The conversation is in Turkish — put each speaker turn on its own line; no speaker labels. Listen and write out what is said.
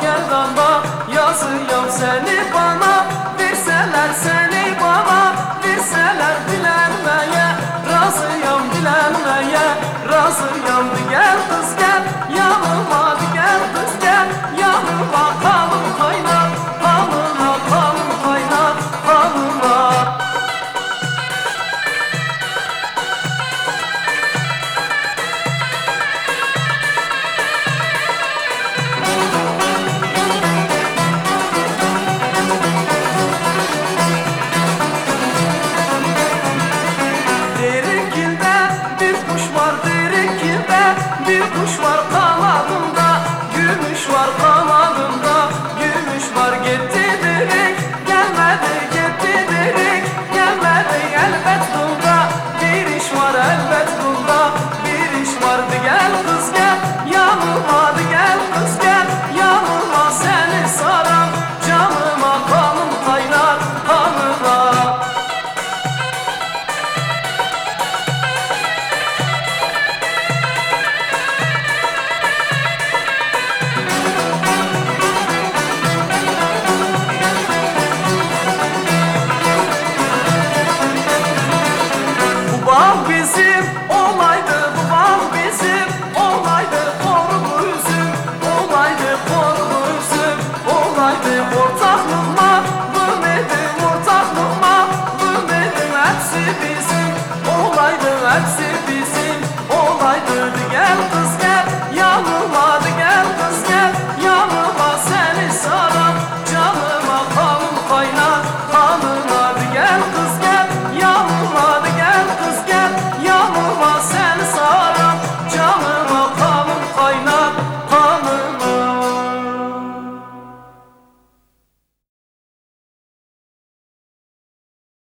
gerdanda Yazıyorum seni bana. Verseler seni bana Verseler dilenmeye. Razıyım dilenmeye Razıyım. Gel kız gel Yanıma much one bizim olaydı, bu bağ bizim. Olaydı Korku üzüm, olaydı korku üzüm? Olaydı ortaklığıma, vurmedim ortaklığıma Vurmedim hepsi bizim, olaydı hepsi bizim. Olaydı gel kız